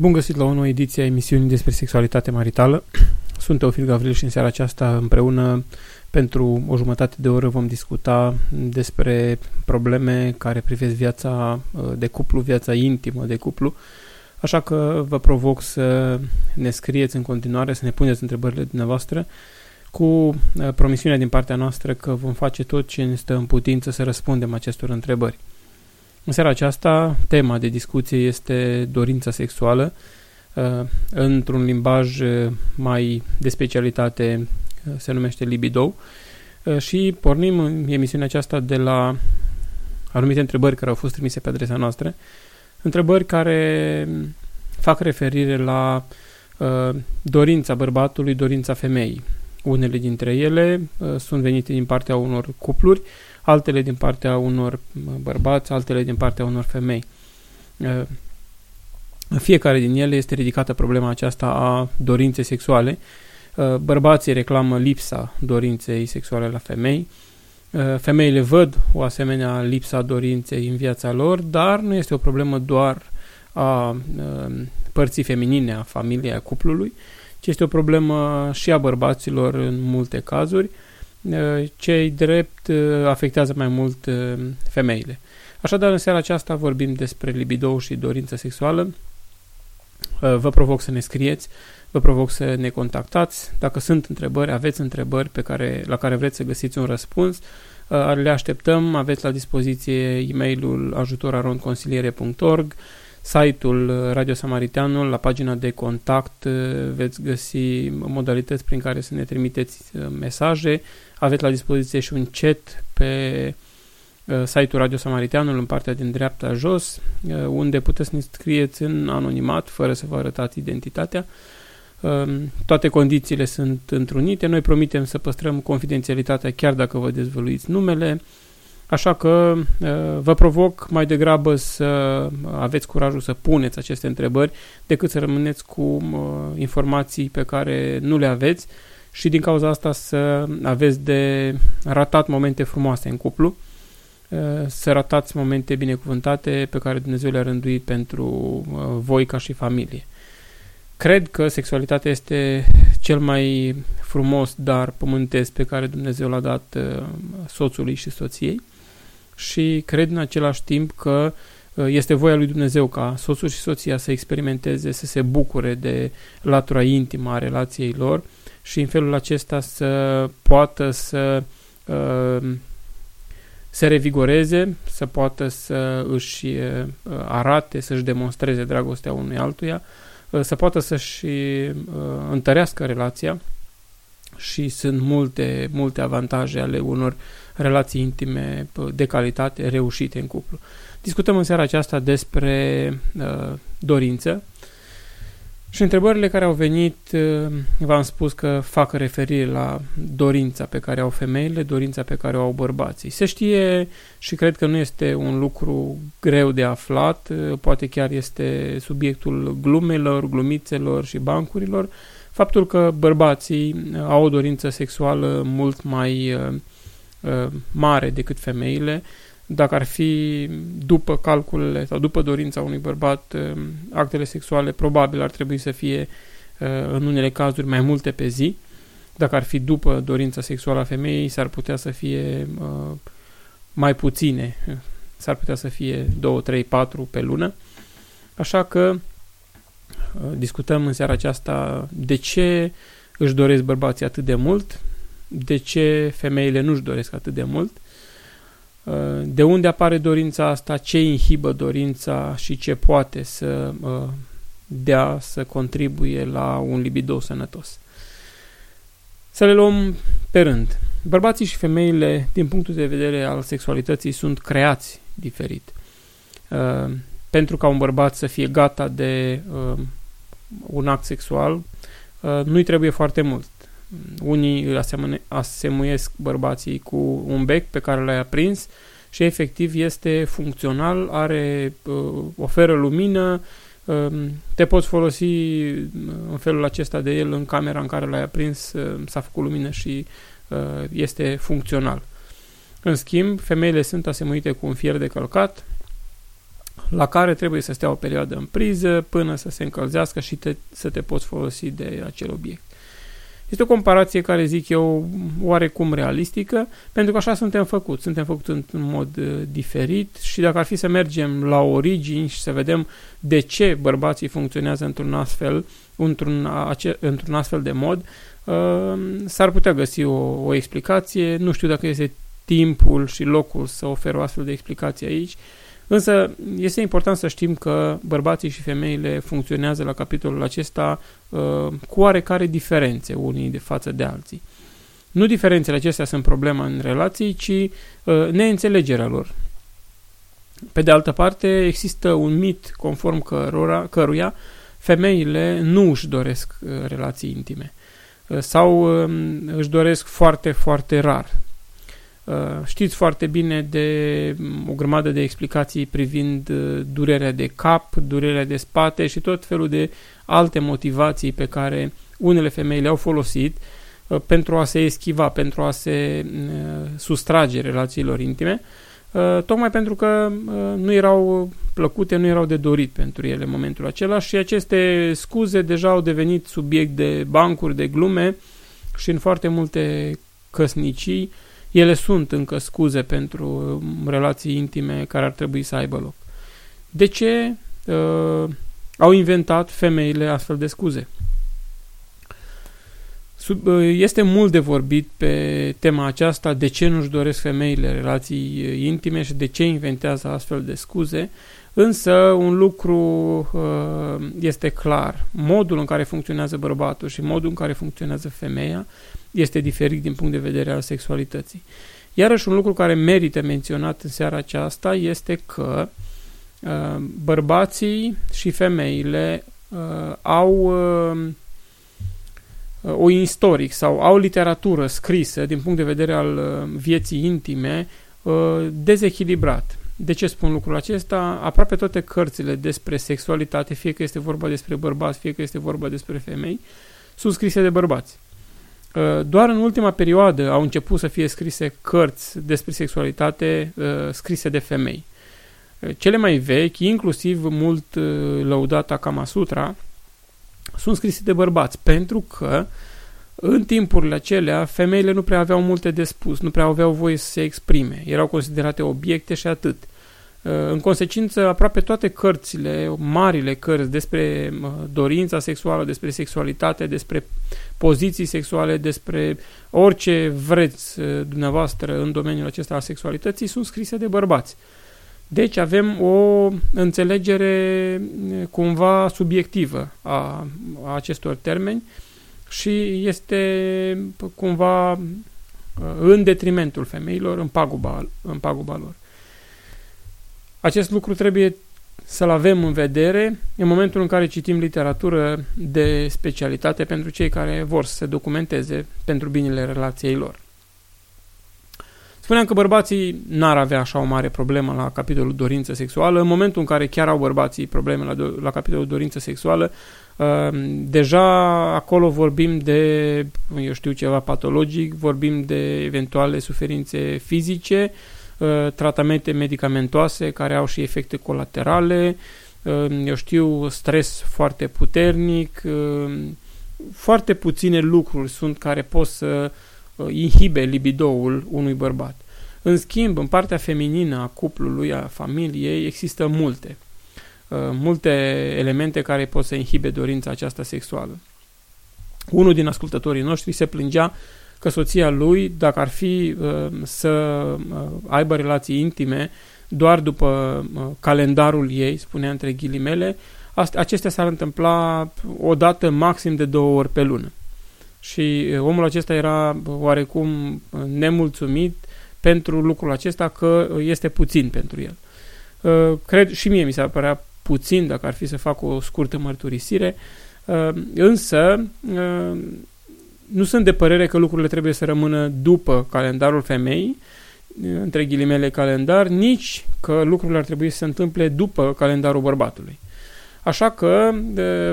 Bun găsit la o nouă ediție a emisiunii despre sexualitate maritală. Sunt Teofil Gavril și în seara aceasta împreună pentru o jumătate de oră vom discuta despre probleme care privesc viața uh, de cuplu, viața intimă de cuplu. Așa că vă provoc să ne scrieți în continuare, să ne puneți întrebările dumneavoastră cu uh, promisiunea din partea noastră că vom face tot ce ne stă în putință să răspundem acestor întrebări. În seara aceasta, tema de discuție este dorința sexuală, uh, într-un limbaj uh, mai de specialitate uh, se numește libido și pornim în emisiunea aceasta de la anumite întrebări care au fost trimise pe adresa noastră, întrebări care fac referire la dorința bărbatului, dorința femeii. Unele dintre ele sunt venite din partea unor cupluri, altele din partea unor bărbați, altele din partea unor femei. În fiecare din ele este ridicată problema aceasta a dorinței sexuale. Bărbații reclamă lipsa dorinței sexuale la femei. Femeile văd o asemenea lipsa dorinței în viața lor, dar nu este o problemă doar a părții feminine, a familiei, a cuplului, ci este o problemă și a bărbaților în multe cazuri Uh, cei drept uh, afectează mai mult uh, femeile. Așadar, în seara aceasta vorbim despre libido și dorință sexuală. Vă provoc să ne scrieți, vă provoc să ne contactați. Dacă sunt întrebări, aveți întrebări pe care, la care vreți să găsiți un răspuns, le așteptăm. Aveți la dispoziție e-mailul ajutorarondconsiliere.org site-ul Radio Samariteanul, la pagina de contact veți găsi modalități prin care să ne trimiteți mesaje, aveți la dispoziție și un chat pe uh, site-ul Radio Samariteanul în partea din dreapta jos, uh, unde puteți să ne scrieți în anonimat, fără să vă arătați identitatea. Uh, toate condițiile sunt întrunite. Noi promitem să păstrăm confidențialitatea chiar dacă vă dezvăluiți numele. Așa că uh, vă provoc mai degrabă să aveți curajul să puneți aceste întrebări decât să rămâneți cu uh, informații pe care nu le aveți și din cauza asta să aveți de ratat momente frumoase în cuplu, uh, să ratați momente binecuvântate pe care Dumnezeu le-a rânduit pentru uh, voi ca și familie. Cred că sexualitatea este cel mai frumos dar pământesc pe care Dumnezeu l-a dat uh, soțului și soției și cred în același timp că este voia lui Dumnezeu ca soțul și soția să experimenteze, să se bucure de latura intimă a relației lor, și în felul acesta să poată să uh, se revigoreze, să poată să își uh, arate, să-și demonstreze dragostea unui altuia, uh, să poată să-și uh, întărească relația și sunt multe, multe avantaje ale unor relații intime uh, de calitate reușite în cuplu. Discutăm în seara aceasta despre uh, dorință, și întrebările care au venit, uh, v-am spus că fac referire la dorința pe care au femeile, dorința pe care o au bărbații. Se știe și cred că nu este un lucru greu de aflat, uh, poate chiar este subiectul glumelor, glumițelor și bancurilor, faptul că bărbații uh, au o dorință sexuală mult mai mare decât femeile, dacă ar fi după calculele sau după dorința unui bărbat um, actele sexuale, probabil ar trebui să fie uh, în unele cazuri mai multe pe zi. Dacă ar fi după dorința sexuală a femeii, s-ar putea să fie uh, mai puține. S-ar putea să fie 2, 3, 4 pe lună. Așa că uh, discutăm în seara aceasta de ce își doresc bărbații atât de mult, de ce femeile nu își doresc atât de mult Uh, de unde apare dorința asta, ce inhibă dorința și ce poate să uh, dea, să contribuie la un libido sănătos. Să le luăm pe rând. Bărbații și femeile, din punctul de vedere al sexualității, sunt creați diferit. Uh, pentru ca un bărbat să fie gata de uh, un act sexual, uh, nu-i trebuie foarte mult. Unii îl asemuiesc bărbații cu un bec pe care l-ai aprins și efectiv este funcțional, are, uh, oferă lumină, uh, te poți folosi uh, în felul acesta de el în camera în care l-ai aprins, uh, s-a făcut lumină și uh, este funcțional. În schimb, femeile sunt asemuite cu un fier de călcat, la care trebuie să stea o perioadă în priză până să se încălzească și te, să te poți folosi de acel obiect. Este o comparație care zic eu oarecum realistică, pentru că așa suntem făcuți. Suntem făcuți într-un mod uh, diferit și dacă ar fi să mergem la origini și să vedem de ce bărbații funcționează într-un astfel, într-un, ace, într-un astfel de mod, uh, s-ar putea găsi o, o explicație. Nu știu dacă este timpul și locul să ofer o astfel de explicație aici, Însă este important să știm că bărbații și femeile funcționează la capitolul acesta uh, cu oarecare diferențe unii de față de alții. Nu diferențele acestea sunt problema în relații, ci uh, neînțelegerea lor. Pe de altă parte, există un mit conform cărora, căruia femeile nu își doresc uh, relații intime uh, sau uh, își doresc foarte, foarte rar. Uh, știți foarte bine de o grămadă de explicații privind uh, durerea de cap, durerea de spate și tot felul de alte motivații pe care unele femei le-au folosit uh, pentru a se eschiva, pentru a se sustrage relațiilor intime, tocmai pentru că nu erau plăcute, nu erau de dorit pentru ele în momentul acela și aceste scuze deja au devenit subiect de bancuri, de glume și în foarte multe căsnicii ele sunt încă scuze pentru um, relații intime care ar trebui să aibă loc. De ce uh, au inventat femeile astfel de scuze? Sub, uh, este mult de vorbit pe tema aceasta, de ce nu-și doresc femeile relații uh, intime și de ce inventează astfel de scuze, însă un lucru uh, este clar. Modul în care funcționează bărbatul și modul în care funcționează femeia este diferit din punct de vedere al sexualității. Iarăși un lucru care merită menționat în seara aceasta este că uh, bărbații și femeile uh, au uh, o istoric sau au literatură scrisă din punct de vedere al uh, vieții intime uh, dezechilibrat. De ce spun lucrul acesta? Aproape toate cărțile despre sexualitate, fie că este vorba despre bărbați, fie că este vorba despre femei, sunt scrise de bărbați. Uh, doar în ultima perioadă au început să fie scrise cărți despre sexualitate uh, scrise de femei. Uh, cele mai vechi, inclusiv mult lăudata Kama Sutra, sunt scrise de bărbați, pentru că în timpurile acelea femeile nu prea aveau multe de spus, nu prea aveau voie să se exprime, erau considerate obiecte și atât. Uh, în consecință, aproape toate cărțile, marile cărți despre uh, dorința sexuală, despre sexualitate, despre poziții sexuale, despre orice vreți uh, dumneavoastră în domeniul acesta al sexualității, sunt scrise de bărbați. Deci avem o înțelegere cumva subiectivă a, a acestor termeni și este cumva în detrimentul femeilor, în paguba, în paguba lor. Acest lucru trebuie să-l avem în vedere în momentul în care citim literatură de specialitate pentru cei care vor să se documenteze pentru binele relației lor. Spuneam că bărbații n-ar avea așa o mare problemă la capitolul dorință sexuală. În momentul în care chiar au bărbații probleme la, do- la capitolul dorință sexuală, uh, deja acolo vorbim de, eu știu, ceva patologic, vorbim de eventuale suferințe fizice, uh, Uh, tratamente medicamentoase care au și efecte colaterale, uh, eu știu, stres foarte puternic, uh, foarte puține lucruri sunt care pot să inhibe libidoul unui bărbat. În schimb, în partea feminină a cuplului, a familiei, există multe. Multe elemente care pot să inhibe dorința aceasta sexuală. Unul din ascultătorii noștri se plângea că soția lui, dacă ar fi uh, să uh, aibă relații intime doar după uh, calendarul ei, spunea între ghilimele, acestea s-ar întâmpla o dată maxim de două ori pe lună. Și omul acesta era oarecum nemulțumit pentru lucrul acesta că este puțin pentru el. Cred și mie mi s-ar părea puțin dacă ar fi să fac o scurtă mărturisire, însă nu sunt de părere că lucrurile trebuie să rămână după calendarul femeii, între ghilimele calendar, nici că lucrurile ar trebui să se întâmple după calendarul bărbatului. Așa că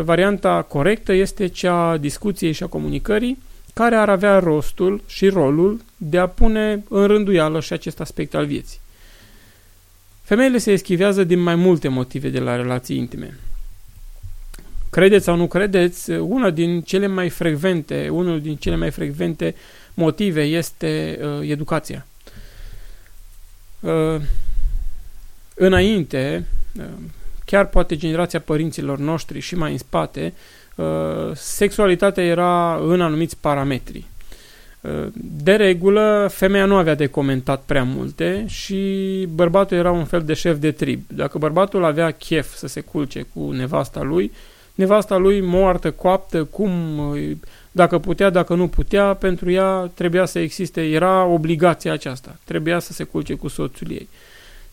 varianta corectă este cea a discuției și a comunicării, care ar avea rostul și rolul de a pune în rânduială și acest aspect al vieții. Femeile se eschivează din mai multe motive de la relații intime. Credeți sau nu credeți, una din cele mai frecvente, unul din cele mai frecvente motive este uh, educația. Uh, înainte, uh, chiar poate generația părinților noștri și mai în spate, uh, sexualitatea era în anumiți parametri. Uh, de regulă, femeia nu avea de comentat prea multe și bărbatul era un fel de șef de trib. Dacă bărbatul avea chef să se culce cu nevasta lui, nevasta lui moartă, coaptă, cum, dacă putea, dacă nu putea, pentru ea trebuia să existe, era obligația aceasta, trebuia să se culce cu soțul ei.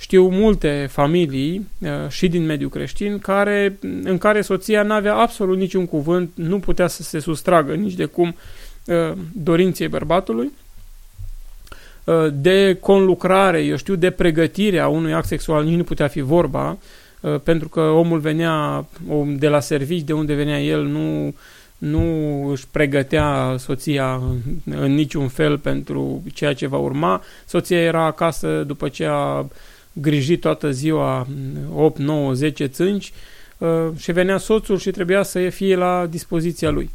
Știu multe familii uh, și din mediul creștin care, în care soția nu avea absolut niciun cuvânt, nu putea să se sustragă nici de cum uh, dorinței bărbatului, uh, de conlucrare, eu știu, de pregătire a unui act sexual nici nu putea fi vorba, pentru că omul venea de la servici, de unde venea el, nu, nu își pregătea soția în niciun fel pentru ceea ce va urma. Soția era acasă după ce a grijit toată ziua 8, 9, 10 țânci uh, și venea soțul și trebuia să fie la dispoziția lui.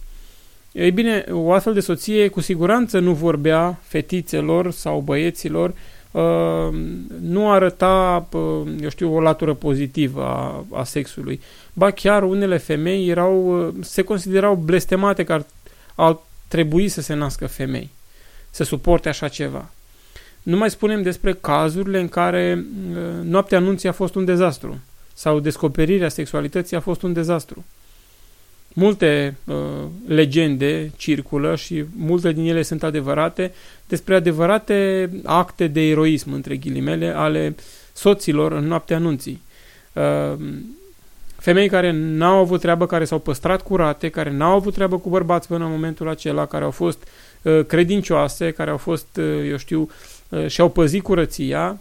Ei bine, o astfel de soție cu siguranță nu vorbea fetițelor sau băieților, uh, nu arăta, uh, eu știu, o latură pozitivă a, a sexului. Ba chiar unele femei erau, se considerau blestemate că ar, ar trebui să se nască femei, să suporte așa ceva. Nu mai spunem despre cazurile în care uh, noaptea anunții a fost un dezastru sau descoperirea sexualității a fost un dezastru. Multe uh, legende circulă și multe din ele sunt adevărate despre adevărate acte de eroism, între ghilimele, ale soților în noaptea anunții. Uh, femei care n-au avut treabă, care s-au păstrat curate, care n-au avut treabă cu bărbați până în momentul acela, care au fost uh, credincioase, care au fost, uh, eu știu, uh, Uh, și-au păzit curăția,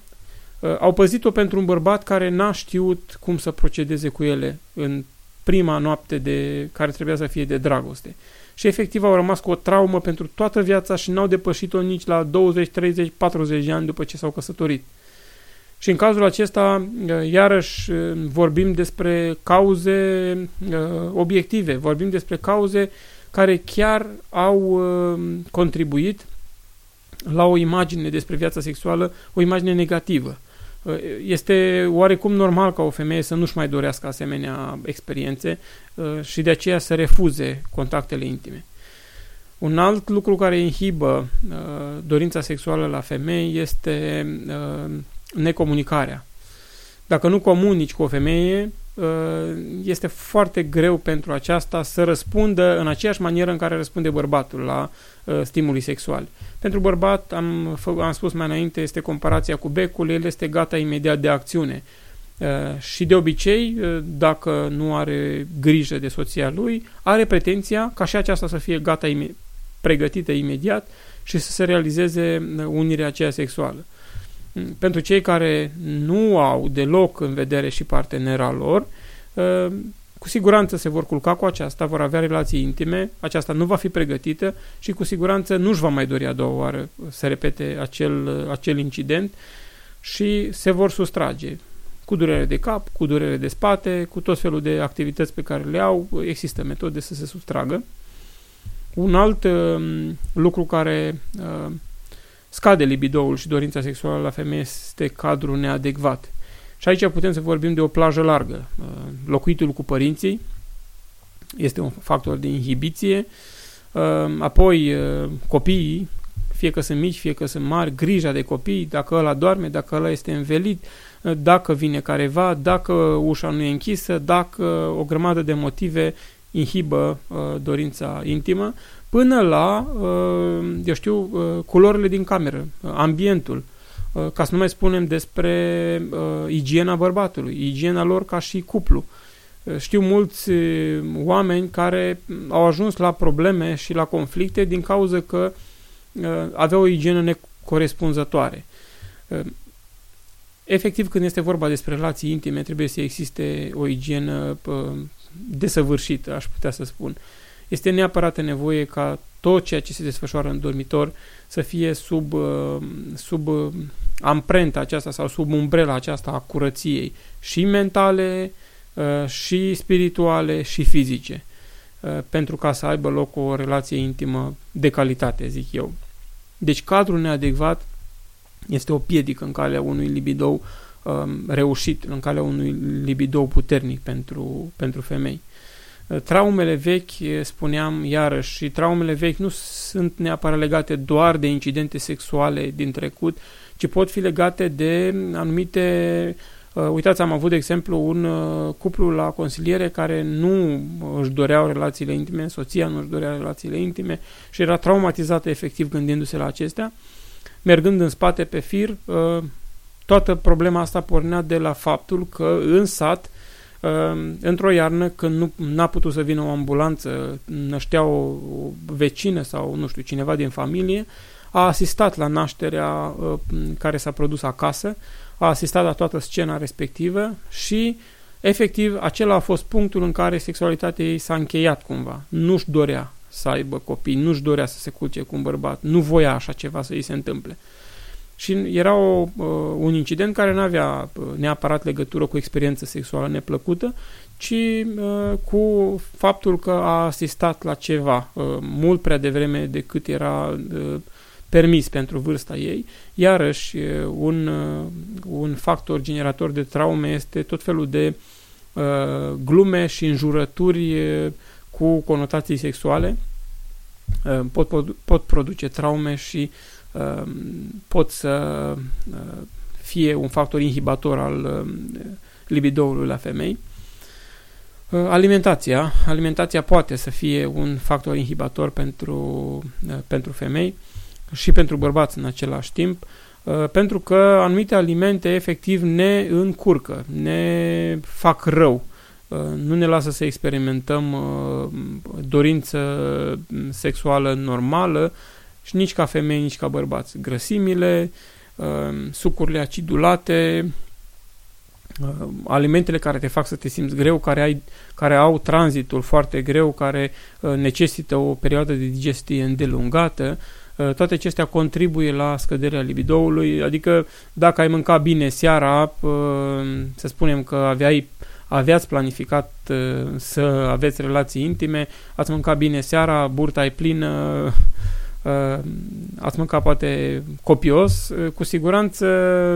uh, au păzit-o pentru un bărbat care n-a știut cum să procedeze cu ele în prima noapte de, care trebuia să fie de dragoste. Și efectiv au rămas cu o traumă pentru toată viața și n-au depășit-o nici la 20, 30, 40 de ani după ce s-au căsătorit. Și în cazul acesta, uh, iarăși, vorbim despre cauze obiective, vorbim despre cauze care chiar au contribuit la o imagine despre viața sexuală, o imagine negativă. Este oarecum normal ca o femeie să nu-și mai dorească asemenea experiențe uh, și de aceea să refuze contactele intime. Un alt lucru care inhibă uh, dorința sexuală la femei este uh, necomunicarea. Dacă nu comunici cu o femeie, este foarte greu pentru aceasta să răspundă în aceeași manieră în care răspunde bărbatul la stimuli sexuali. Pentru bărbat, am, am spus mai înainte, este comparația cu becul, el este gata imediat de acțiune. Uh, și de obicei, uh, dacă nu are grijă de soția lui, are pretenția ca și aceasta să fie gata ime- pregătită imediat și să se realizeze uh, unirea aceea sexuală. Mm, pentru cei care nu au deloc în vedere și partenera lor, cu siguranță se vor culca cu aceasta, vor avea relații intime, aceasta nu va fi pregătită și cu siguranță nu își va mai dori a doua oară să repete acel, acel incident și se vor sustrage cu durere de cap, cu durere de spate, cu tot felul de activități pe care le au, există metode să se sustragă. Un alt uh, lucru care uh, scade libidoul și dorința sexuală la femeie este cadrul neadecvat. Și aici putem să vorbim de o plajă largă. Uh, locuitul cu părinții este un factor de inhibiție, uh, apoi uh, copiii, fie că sunt mici, fie că sunt mari, grija de copii, dacă ăla doarme, dacă ăla este învelit, dacă vine careva, dacă ușa nu e închisă, dacă o grămadă de motive inhibă dorința intimă, până la, eu știu, culorile din cameră, ambientul, ca să nu mai spunem despre igiena bărbatului, igiena lor ca și cuplu. Știu mulți oameni care au ajuns la probleme și la conflicte din cauza că aveau o igienă necorespunzătoare. Efectiv, când este vorba despre relații intime, trebuie să existe o igienă desăvârșită, aș putea să spun. Este neapărat nevoie ca tot ceea ce se desfășoară în dormitor să fie sub, sub amprenta aceasta sau sub umbrela aceasta a curăției și mentale, și spirituale, și fizice, pentru ca să aibă loc o relație intimă de calitate, zic eu. Deci cadrul neadecvat este o piedică în calea unui libidou um, reușit, în calea unui libidou puternic pentru, pentru femei. Uh, traumele vechi, spuneam iarăși, și traumele vechi nu sunt neapărat legate doar de incidente sexuale din trecut, ci pot fi legate de anumite Uh, uitați, am avut, de exemplu, un uh, cuplu la consiliere care nu își doreau relațiile intime, soția nu își dorea relațiile intime și era traumatizată efectiv gândindu-se la acestea. Mergând în spate pe fir, uh, toată problema asta pornea de la faptul că în sat, într-o iarnă, când nu n-a putut să vină o ambulanță, năștea o, o vecină sau, nu știu, cineva din familie, a asistat la nașterea care s-a produs acasă, a asistat la toată scena respectivă și efectiv acela a fost punctul în care sexualitatea ei s-a încheiat cumva. Nu-și dorea să aibă copii, nu-și dorea să se culce cu un bărbat, nu voia așa ceva să îi se întâmple. Și era o, uh, un incident care nu avea uh, neapărat legătură cu experiență sexuală neplăcută, ci uh, cu faptul că a asistat la ceva uh, mult prea devreme decât era uh, permis pentru vârsta ei. Iarăși, un, un factor generator de traume este tot felul de uh, glume și înjurături cu conotații sexuale. Uh, pot, pot, pot produce traume și uh, pot să uh, fie un factor inhibator al uh, libidoului la femei. Alimentația. Alimentația poate să fie un factor inhibator pentru, pentru femei și pentru bărbați în același timp, uh, pentru că anumite alimente efectiv ne încurcă, ne fac rău, uh, nu ne lasă să experimentăm uh, dorință sexuală normală și nici ca femei, nici ca bărbați. Grăsimile, sucurile acidulate, alimentele care te fac să te simți greu, care, ai, care au tranzitul foarte greu, care necesită o perioadă de digestie îndelungată, Uh, toate acestea contribuie la scăderea libidoului, adică dacă ai mâncat bine seara, uh, să spunem că aveai aveați planificat uh, să aveți relații intime, ați mâncat bine seara, burta e plină, ați mâncat poate copios, cu siguranță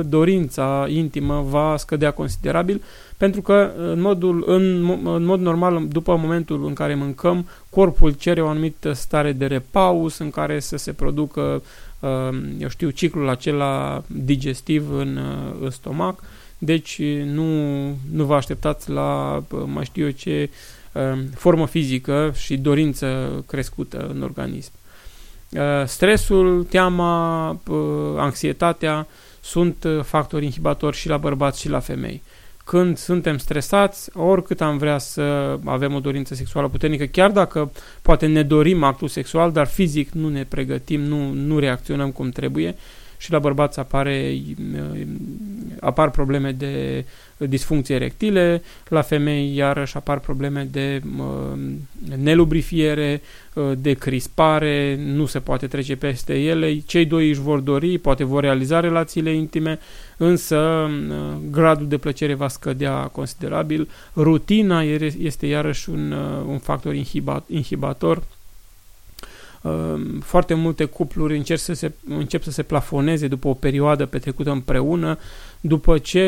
dorința intimă va scădea considerabil pentru că în, modul, în, în mod normal, după momentul în care mâncăm, corpul cere o anumită stare de repaus în care să se producă, eu știu, ciclul acela digestiv în, în stomac, deci nu, nu vă așteptați la, mai știu eu ce, formă fizică și dorință crescută în organism. Stresul, teama, anxietatea sunt factori inhibatori și la bărbați și la femei. Când suntem stresați, oricât am vrea să avem o dorință sexuală puternică, chiar dacă poate ne dorim actul sexual, dar fizic nu ne pregătim, nu, nu reacționăm cum trebuie și la bărbați apare, apar probleme de disfuncție erectile, la femei iarăși apar probleme de uh, nelubrifiere, uh, de crispare, nu se poate trece peste ele, cei doi își vor dori, poate vor realiza relațiile intime, însă uh, gradul de plăcere va scădea considerabil, rutina este iarăși un, uh, un factor inhibat, inhibator, foarte multe cupluri încep să, se, încep să se plafoneze după o perioadă petrecută împreună, după ce,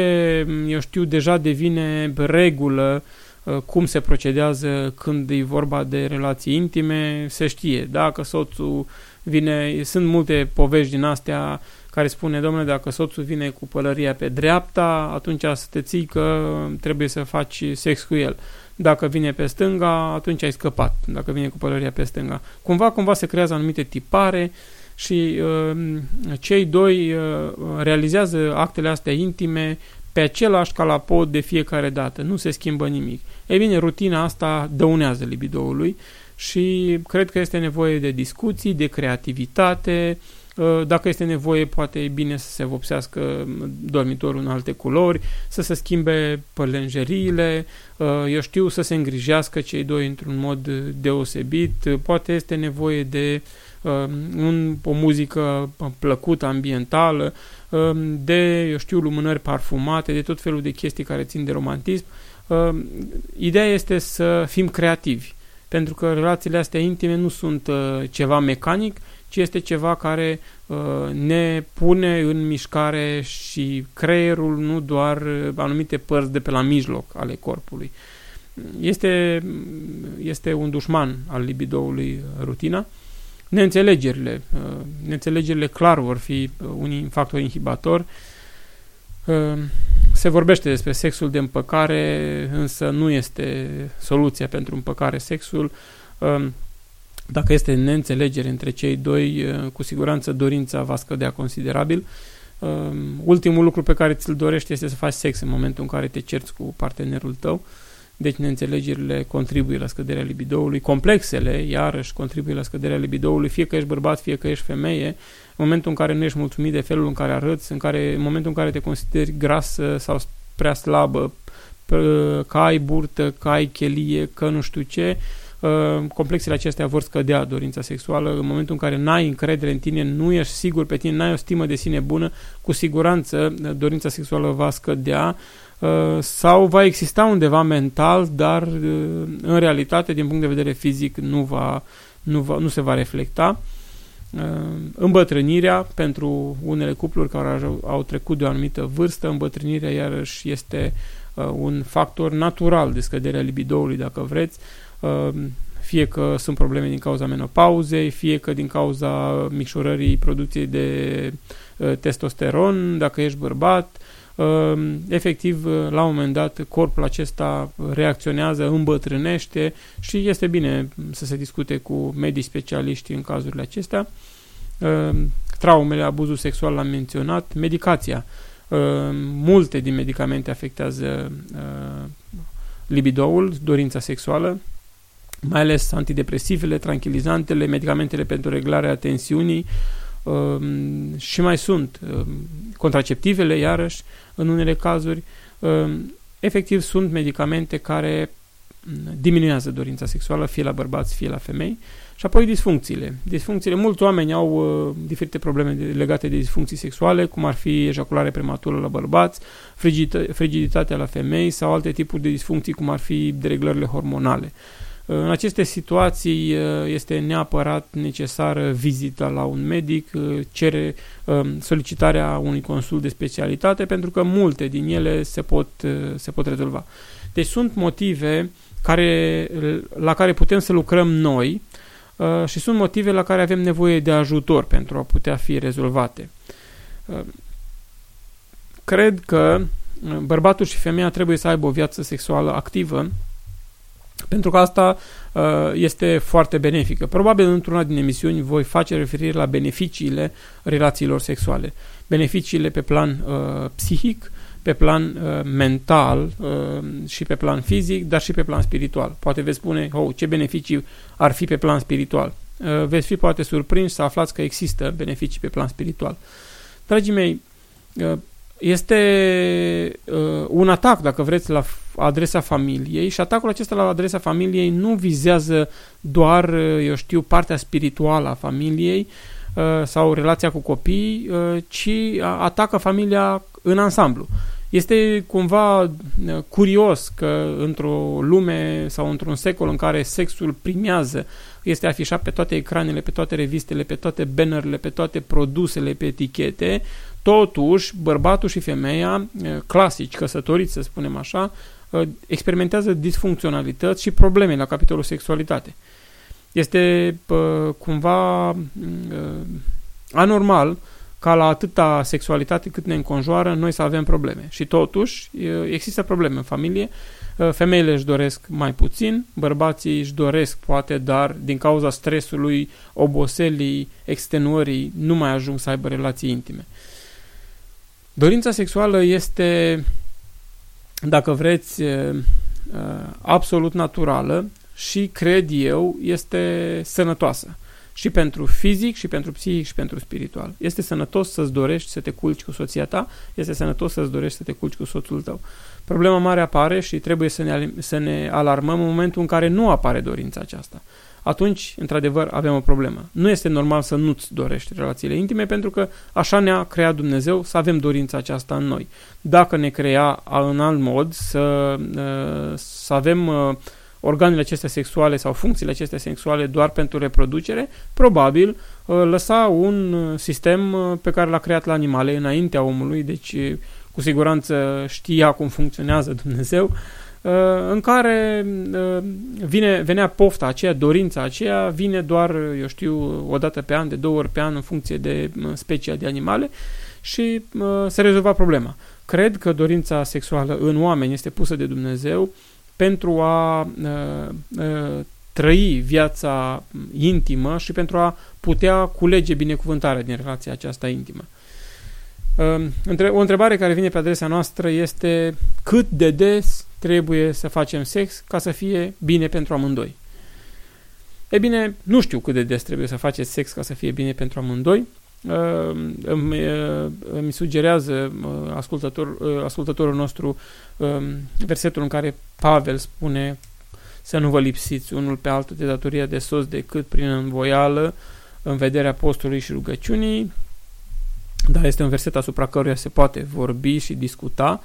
eu știu, deja devine regulă uh, cum se procedează când e vorba de relații intime, se știe. Dacă soțul vine, sunt multe povești din astea care spune, domnule, dacă soțul vine cu pălăria pe dreapta, atunci să te ții că trebuie să faci sex cu el. dacă vine pe stânga, atunci ai scăpat, dacă vine cu pălăria pe stânga. Cumva, cumva se creează anumite tipare și uh, cei doi uh, realizează actele astea intime pe același calapod de fiecare dată, nu se schimbă nimic. Ei bine, rutina asta dăunează libidoului și cred că este nevoie de discuții, de creativitate, uh, dacă este nevoie, poate e bine să se vopsească dormitorul în alte culori, să se schimbe pălenjeriile, uh, eu știu, să se îngrijească cei doi într-un mod deosebit, poate este nevoie de uh, un, o muzică plăcută, ambientală, de, eu știu, lumânări parfumate, de tot felul de chestii care țin de romantism. Ideea este să fim creativi pentru că relațiile astea intime nu sunt uh, ceva mecanic, ci este ceva care uh, ne pune în mișcare și creierul, nu doar uh, anumite părți de pe la mijloc ale corpului. Este, este un dușman al libidoului uh, rutina. Neînțelegerile, uh, neînțelegerile clar vor fi uh, un factor inhibator. Uh, se vorbește despre sexul de împăcare, însă nu este soluția pentru împăcare sexul. Um, dacă este neînțelegere între cei doi, uh, cu siguranță dorința va scădea considerabil. Um, ultimul lucru pe care ți-l dorești este să faci sex în momentul în care te cerți cu partenerul tău. Deci neînțelegerile contribuie la scăderea libidoului. Complexele, iarăși, contribuie la scăderea libidoului, fie că ești bărbat, fie că ești femeie. În momentul în care nu ești mulțumit de felul în care arăți, în, care, în momentul în care te consideri grasă sau prea slabă, că ai burtă, că ai chelie, că nu știu ce, ă, complexele acestea vor scădea dorința sexuală. În momentul în care n-ai încredere în tine, nu ești sigur pe tine, n-ai o stimă de sine bună, cu siguranță dorința sexuală va scădea Uh, sau va exista undeva mental, dar uh, în realitate, din punct de vedere fizic, nu, va, nu, va, nu se va reflecta. Uh, îmbătrânirea pentru unele cupluri care au trecut de o anumită vârstă, îmbătrânirea iarăși este un factor natural de scăderea libidoului, dacă vreți, fie că sunt probleme din cauza menopauzei, fie că din cauza micșorării producției de testosteron, dacă ești bărbat, Ehm, efectiv, la un moment dat, corpul acesta reacționează, îmbătrânește și este bine să se discute cu medii specialiști în cazurile acestea. Ehm, traumele, abuzul sexual l-am menționat, medicația. Ehm, multe din medicamente afectează libidoul, dorința sexuală, mai ales antidepresivele, tranquilizantele, medicamentele pentru reglarea tensiunii, Um, și mai sunt um, contraceptivele, iarăși, în unele cazuri. Um, efectiv, sunt medicamente care mm, diminuează dorința sexuală, fie la bărbați, fie la femei. Și apoi disfuncțiile. Disfuncțiile, mulți oameni au uh, diferite probleme de, legate de disfuncții sexuale, cum ar fi ejaculare prematură la bărbați, frigiditatea la femei sau alte tipuri de disfuncții, cum ar fi dereglările hormonale. În aceste situații este neapărat necesară vizita la un medic, cere solicitarea unui consult de specialitate pentru că multe din ele se pot, se pot rezolva. Deci sunt motive care, la care putem să lucrăm noi și sunt motive la care avem nevoie de ajutor pentru a putea fi rezolvate. Cred că bărbatul și femeia trebuie să aibă o viață sexuală activă pentru că asta uh, este foarte benefică. Probabil într-una din emisiuni voi face referire la beneficiile relațiilor sexuale. Beneficiile pe plan uh, psihic, pe plan uh, mental uh, și pe plan fizic, dar și pe plan spiritual. Poate veți spune, oh, ce beneficii ar fi pe plan spiritual. Uh, veți fi poate surprins să aflați că există beneficii pe plan spiritual. Dragii mei, uh, este uh, un atac, dacă vreți, la adresa familiei și atacul acesta la adresa familiei nu vizează doar, uh, eu știu, partea spirituală a familiei uh, sau relația cu copiii, uh, ci atacă familia în ansamblu. Este cumva uh, curios că într-o lume sau într-un secol în care sexul primează, este afișat pe toate ecranele, pe toate revistele, pe toate bannerele, pe toate produsele, pe etichete, Totuși, bărbatul și femeia, clasici, căsătoriți, să spunem așa, experimentează disfuncționalități și probleme la capitolul sexualitate. Este cumva anormal ca la atâta sexualitate cât ne înconjoară noi să avem probleme. Și totuși există probleme în familie Uh, femeile își doresc mai puțin, bărbații își doresc poate, dar din cauza stresului, oboselii, extenuării, nu mai ajung să aibă relații intime. Dorința sexuală este, dacă vreți, uh, absolut naturală și, cred eu, este sănătoasă și pentru fizic, și pentru psihic, și pentru spiritual. Este sănătos să-ți dorești să te culci cu soția ta, este sănătos să-ți dorești să te culci cu soțul tău. Problema mare apare și trebuie să ne, să ne alarmăm în momentul în care nu apare dorința aceasta. Atunci, într-adevăr, avem o problemă. Nu este normal să nu-ți dorești relațiile intime pentru că așa ne-a creat Dumnezeu să avem dorința aceasta în noi. Dacă ne crea în alt mod să, uh, să avem uh, organele acestea sexuale sau funcțiile acestea sexuale doar pentru reproducere, probabil uh, lăsa un uh, sistem uh, pe care l-a creat la animale înaintea omului, deci cu siguranță știa cum funcționează Dumnezeu, în care vine, venea pofta aceea, dorința aceea, vine doar, eu știu, o dată pe an, de două ori pe an, în funcție de specia de animale și se rezolva problema. Cred că dorința sexuală în oameni este pusă de Dumnezeu pentru a uh, uh, trăi viața intimă și pentru a putea culege binecuvântarea din relația aceasta intimă. Uh, o întrebare care vine pe adresa noastră este cât de des trebuie să facem sex ca să fie bine pentru amândoi. E bine, nu știu cât de des trebuie să faceți sex ca să fie bine pentru amândoi. Ehm, îmi, îmi sugerează ascultător, ascultătorul nostru ehm, versetul în care Pavel spune să nu vă lipsiți unul pe altul de datoria de sos decât prin învoială în vederea postului și rugăciunii, dar este un verset asupra căruia se poate vorbi și discuta.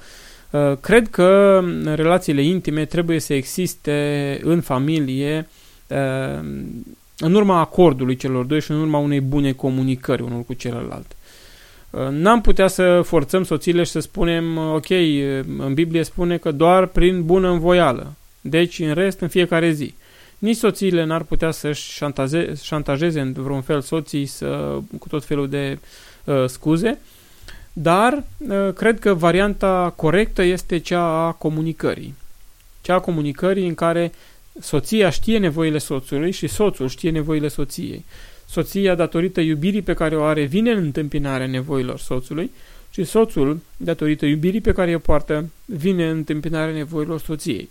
Cred că relațiile intime trebuie să existe în familie ehm, în urma acordului celor doi și în urma unei bune comunicări unul cu celălalt. Uh, n-am putea să forțăm soțiile și să spunem, uh, ok, uh, în Biblie spune că doar prin bună învoială, deci în rest în fiecare zi. Nici soțiile n-ar putea să-și șantaze, șantajeze în vreun fel soții să, cu tot felul de uh, scuze, dar uh, cred că varianta corectă este cea a comunicării. Cea a comunicării în care Soția știe nevoile soțului și soțul știe nevoile soției. Soția, datorită iubirii pe care o are, vine în întâmpinarea nevoilor soțului și soțul, datorită iubirii pe care o poartă, vine în întâmpinarea nevoilor soției.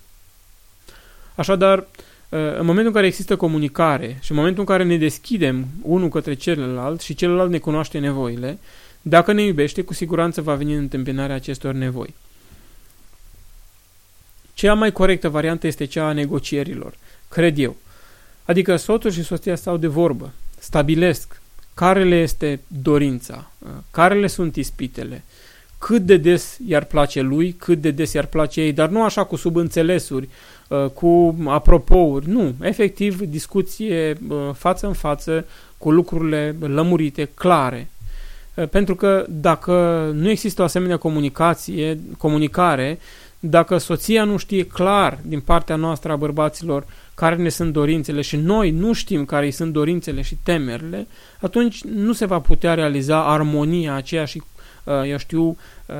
Așadar, în momentul în care există comunicare și în momentul în care ne deschidem unul către celălalt și celălalt ne cunoaște nevoile, dacă ne iubește, cu siguranță va veni în întâmpinarea acestor nevoi. Cea mai corectă variantă este cea a negocierilor, cred eu. Adică soțul și soția stau de vorbă, stabilesc care le este dorința, care le sunt ispitele, cât de des i-ar place lui, cât de des i-ar place ei, dar nu așa cu subînțelesuri, uh, cu apropouri, nu, efectiv discuție uh, față în față cu lucrurile lămurite, clare. Uh, pentru că dacă nu există o asemenea comunicație, comunicare, dacă soția nu știe clar din partea noastră a bărbaților care ne sunt dorințele și noi nu știm care îi sunt dorințele și temerile, atunci nu se va putea realiza armonia aceea și, uh, eu știu, uh,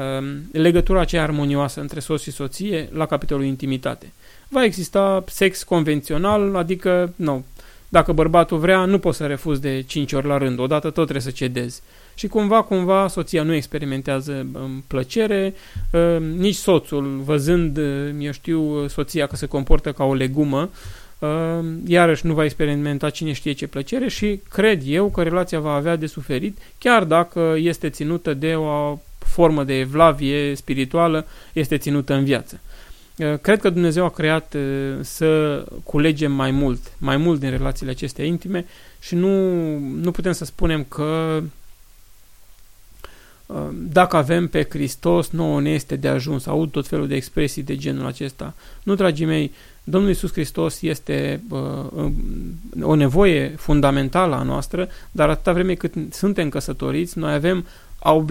legătura aceea armonioasă între soț și soție la capitolul intimitate. Va exista sex convențional, adică, nu, dacă bărbatul vrea, nu poți să refuzi de 5 ori la rând, odată tot trebuie să cedezi și cumva, cumva, soția nu experimentează um, plăcere, um, nici soțul, văzând, um, eu știu, soția că se comportă ca o legumă, iarăși nu va experimenta cine știe ce plăcere și cred eu că relația va avea de suferit, chiar dacă este ținută de o formă de evlavie spirituală, este ținută în viață. Uh, cred că Dumnezeu a creat uh, să culegem mai mult, mai mult din relațiile acestea intime și nu, nu putem să spunem că Uh, dacă avem pe Hristos, nouă ne este de ajuns. Aud tot felul de expresii de genul acesta. Nu, dragii mei, Domnul Iisus Hristos este uh, um, o nevoie fundamentală a noastră, dar atâta vreme cât suntem căsătoriți, noi avem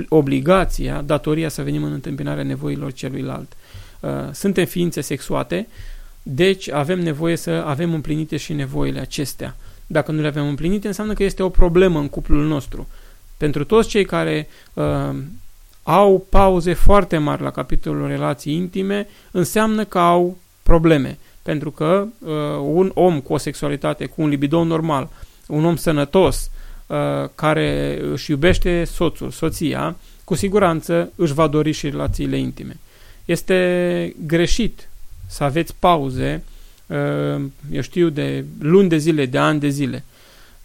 obligația, datoria să venim în întâmpinarea nevoilor celuilalt. Uh, suntem ființe sexuate, deci avem nevoie să avem împlinite și nevoile acestea. Dacă nu le avem împlinite, înseamnă că este o problemă în cuplul nostru. Pentru toți cei care uh, au pauze foarte mari la capitolul relații intime, înseamnă că au probleme. Pentru că uh, un om cu o sexualitate, cu un libido normal, un om sănătos, uh, care își iubește soțul, soția, cu siguranță își va dori și relațiile intime. Este greșit să aveți pauze, uh, eu știu, de luni de zile, de ani de zile.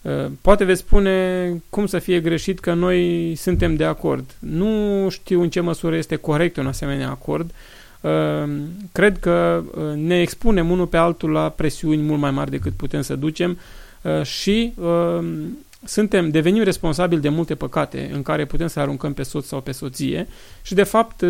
Uh, poate veți spune cum să fie greșit că noi suntem de acord. Nu știu în ce măsură este corect un asemenea acord. Uh, cred că ne expunem unul pe altul la presiuni mult mai mari decât putem să ducem și suntem, devenim responsabili de multe păcate în care putem să aruncăm pe soț sau pe soție și de fapt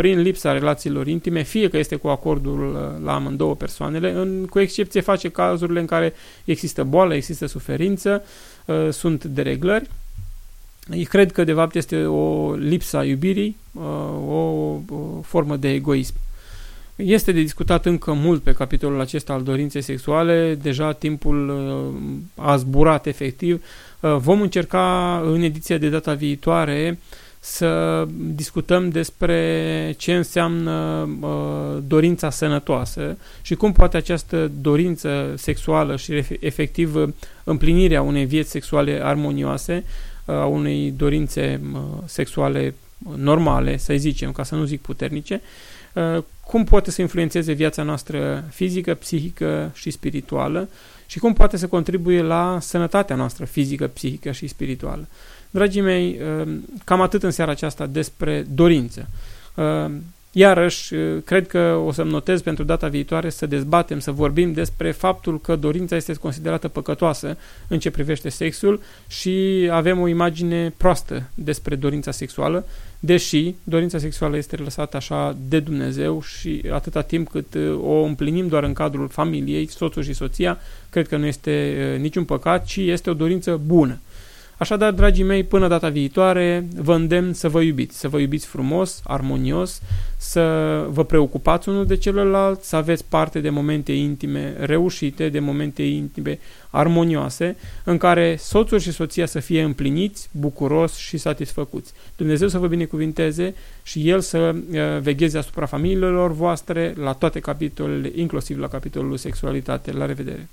prin lipsa relațiilor intime, fie că este cu acordul uh, la amândouă persoanele, în, cu excepție face cazurile în care există boală, există suferință, uh, sunt dereglări. Eu cred că de fapt este o lipsa iubirii, uh, o, o formă de egoism. Este de discutat încă mult pe capitolul acesta al dorinței sexuale, deja timpul uh, a zburat efectiv. Uh, vom încerca în ediția de data viitoare să discutăm despre ce înseamnă uh, dorința sănătoasă și cum poate această dorință sexuală și efectiv împlinirea unei vieți sexuale armonioase, a unei dorințe sexuale normale, să zicem, ca să nu zic puternice, cum poate să influențeze viața noastră fizică, psihică și spirituală și cum poate să contribuie la sănătatea noastră fizică, psihică și spirituală. Dragii mei, cam atât în seara aceasta despre dorință. Iarăși, cred că o să-mi notez pentru data viitoare să dezbatem, să vorbim despre faptul că dorința este considerată păcătoasă în ce privește sexul și avem o imagine proastă despre dorința sexuală, deși dorința sexuală este lăsată așa de Dumnezeu și atâta timp cât o împlinim doar în cadrul familiei, soțul și soția, cred că nu este niciun păcat, ci este o dorință bună. Așadar, dragii mei, până data viitoare, vă îndemn să vă iubiți, să vă iubiți frumos, armonios, să vă preocupați unul de celălalt, să aveți parte de momente intime reușite, de momente intime armonioase, în care soțul și soția să fie împliniți, bucuros și satisfăcuți. Dumnezeu să vă binecuvinteze și El să uh, vegheze asupra familiilor voastre la toate capitolele, inclusiv la capitolul sexualitate. La revedere!